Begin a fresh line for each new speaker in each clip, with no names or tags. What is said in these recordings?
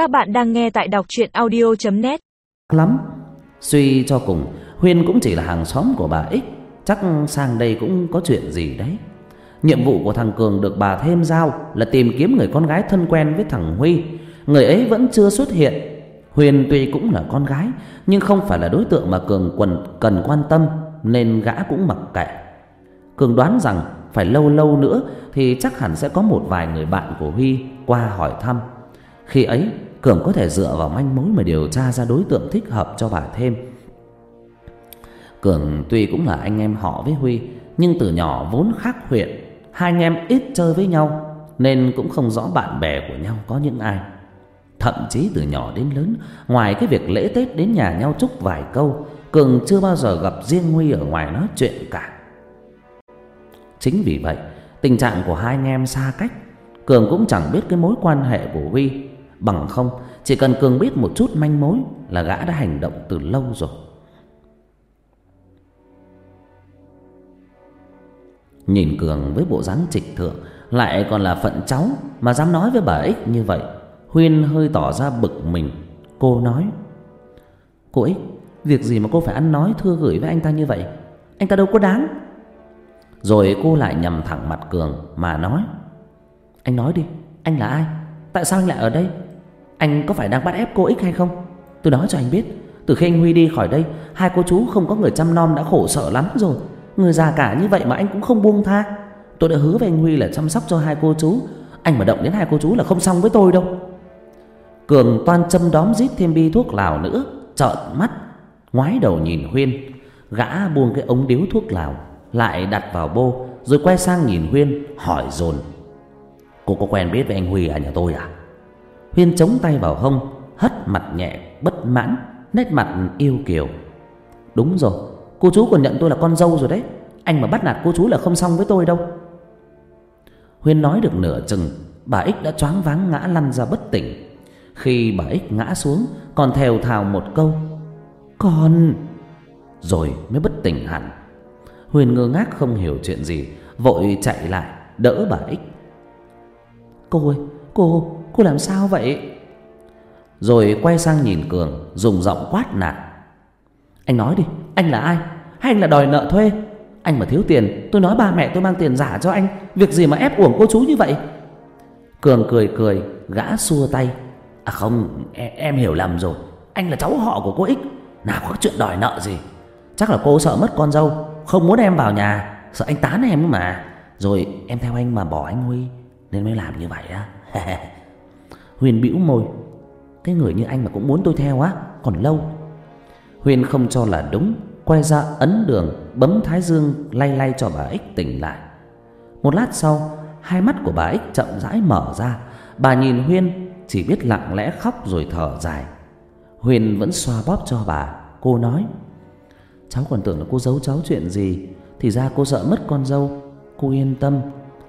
Các bạn đang nghe tại đọc chuyện audio.net
lắm. Suy cho cùng, Huyên cũng chỉ là hàng xóm của bà Ích Chắc sang đây cũng có chuyện gì đấy. Nhiệm vụ của thằng Cường được bà thêm giao Là tìm kiếm người con gái thân quen với thằng Huy. Người ấy vẫn chưa xuất hiện. Huyền tuy cũng là con gái, Nhưng không phải là đối tượng mà Cường quần, cần quan tâm, Nên gã cũng mặc kệ. Cường đoán rằng phải lâu lâu nữa Thì chắc hẳn sẽ có một vài người bạn của Huy qua hỏi thăm. Khi ấy Cường có thể dựa vào manh mối mà điều tra ra đối tượng thích hợp cho bà thêm. Cường tuy cũng là anh em họ với Huy, Nhưng từ nhỏ vốn khác huyện, Hai anh em ít chơi với nhau, Nên cũng không rõ bạn bè của nhau có những ai. Thậm chí từ nhỏ đến lớn, Ngoài cái việc lễ Tết đến nhà nhau chúc vài câu, Cường chưa bao giờ gặp riêng Huy ở ngoài nói chuyện cả. Chính vì vậy, Tình trạng của hai anh em xa cách, Cường cũng chẳng biết cái mối quan hệ của Huy. Bằng không, Chỉ cần Cường biết một chút manh mối Là gã đã hành động từ lâu rồi. Nhìn Cường với bộ dáng trịch thượng, Lại còn là phận cháu Mà dám nói với bà Ích như vậy, Huyên hơi tỏ ra bực mình. Cô nói, Cô Ích Việc gì mà cô phải ăn nói thưa gửi với anh ta như vậy? Anh ta đâu có đáng. Rồi cô lại nhầm thẳng mặt Cường Mà nói, Anh nói đi, Anh là ai? Tại sao anh lại ở đây? Anh có phải đang bắt ép cô Ích hay không? Tôi nói cho anh biết. Từ khi anh Huy đi khỏi đây, Hai cô chú không có người chăm nom đã khổ sở lắm rồi. Người già cả như vậy mà anh cũng không buông tha. Tôi đã hứa với anh Huy là chăm sóc cho hai cô chú. Anh mà động đến hai cô chú là không xong với tôi đâu. Cường toan châm đóm rít thêm bi thuốc lào nữa, Trợn mắt, Ngoái đầu nhìn Huyên, Gã buông cái ống điếu thuốc lào Lại đặt vào bô, Rồi quay sang nhìn Huyên, hỏi dồn. Cô có quen biết với anh Huy ở nhà tôi à? Huyên chống tay vào hông, Hất mặt nhẹ, bất mãn, Nét mặt yêu kiều. Đúng rồi, Cô chú còn nhận tôi là con dâu rồi đấy. Anh mà bắt nạt cô chú là không xong với tôi đâu. Huyên nói được nửa chừng, Bà Ích đã choáng váng ngã lăn ra bất tỉnh. Khi bà Ích ngã xuống, Còn thèo thào một câu, Con! Rồi mới bất tỉnh hẳn. Huyền ngơ ngác không hiểu chuyện gì, Vội chạy lại, đỡ bà Ích Cô ơi, Cô Cô làm sao vậy? Rồi quay sang nhìn Cường Dùng giọng quát nạt. Anh nói đi Anh là ai? Hay anh là đòi nợ thuê? Anh mà thiếu tiền Tôi nói ba mẹ tôi mang tiền giả cho anh Việc gì mà ép uổng cô chú như vậy? Cường cười cười Gã xua tay. À không em, em hiểu lầm rồi. Anh là cháu họ của cô Ích Nào có chuyện đòi nợ gì? Chắc là cô sợ mất con dâu Không muốn em vào nhà Sợ anh tán em mà. Rồi em theo anh mà bỏ anh Huy Nên mới làm như vậy á. Huyền bĩu môi. Cái người như anh mà cũng muốn tôi theo á, Còn lâu. Huyền không cho là đúng, Quay ra ấn đường, Bấm thái dương lay lay cho bà Ích tỉnh lại. Một lát sau, Hai mắt của bà Ích chậm rãi mở ra. Bà nhìn Huyên Chỉ biết lặng lẽ khóc rồi thở dài. Huyền vẫn xoa bóp cho bà. Cô nói, Cháu còn tưởng là cô giấu cháu chuyện gì. Thì ra cô sợ mất con dâu. Cô yên tâm.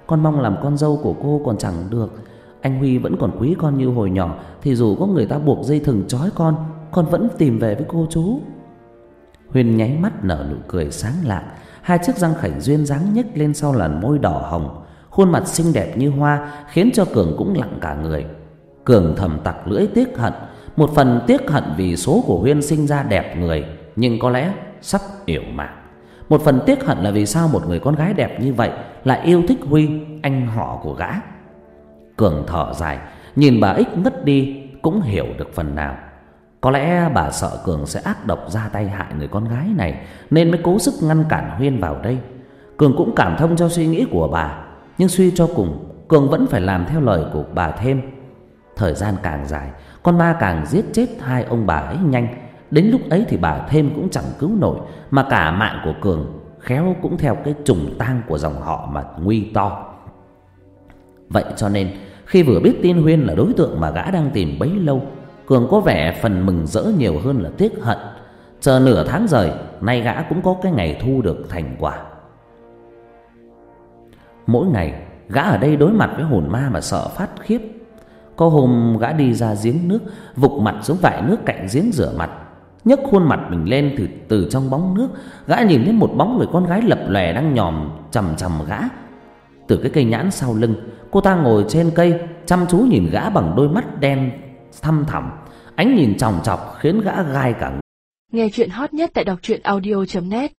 Con mong làm con dâu của cô còn chẳng được. Anh Huy vẫn còn quý con như hồi nhỏ, Thì dù có người ta buộc dây thừng trói con Con vẫn tìm về với cô chú. Huyền nháy mắt nở nụ cười sáng lạng Hai chiếc răng khảnh duyên dáng nhếch lên sau làn môi đỏ hồng. Khuôn mặt xinh đẹp như hoa, Khiến cho Cường cũng lặng cả người. Cường thầm tặc lưỡi tiếc hận, Một phần tiếc hận vì số của Huyên sinh ra đẹp người, Nhưng có lẽ sắp yểu mạng Một phần tiếc hận là vì sao một người con gái đẹp như vậy Lại yêu thích Huy, Anh họ của gã. Cường thở dài. Nhìn bà Ích ngất đi, Cũng hiểu được phần nào. Có lẽ bà sợ Cường sẽ ác độc ra tay hại người con gái này, Nên mới cố sức ngăn cản Huyên vào đây. Cường cũng cảm thông cho suy nghĩ của bà, Nhưng suy cho cùng, Cường vẫn phải làm theo lời của bà thêm. Thời gian càng dài, Con ma càng giết chết hai ông bà ấy nhanh. Đến lúc ấy thì bà thêm cũng chẳng cứu nổi, Mà cả mạng của Cường Khéo cũng theo cái trùng tang của dòng họ mà nguy to. Vậy cho nên, Khi vừa biết tin Huyên là đối tượng mà gã đang tìm bấy lâu, Cường có vẻ phần mừng rỡ nhiều hơn là tiếc hận. Chờ nửa tháng rời, Nay gã cũng có cái ngày thu được thành quả. Mỗi ngày, Gã ở đây đối mặt với hồn ma mà sợ phát khiếp. Có hôm gã đi ra giếng nước Vục mặt xuống vải nước cạnh giếng rửa mặt. Nhấc khuôn mặt mình lên từ từ trong bóng nước, gã nhìn thấy một bóng người con gái lập lòe đang nhòm chằm chằm gã. Từ cái cây nhãn sau lưng. Cô ta ngồi trên cây, Chăm chú nhìn gã bằng đôi mắt đen thăm thẳm. Ánh nhìn chòng chọc khiến gã gai cả
Nghe chuyện hot nhất tại doctruyenaudio.net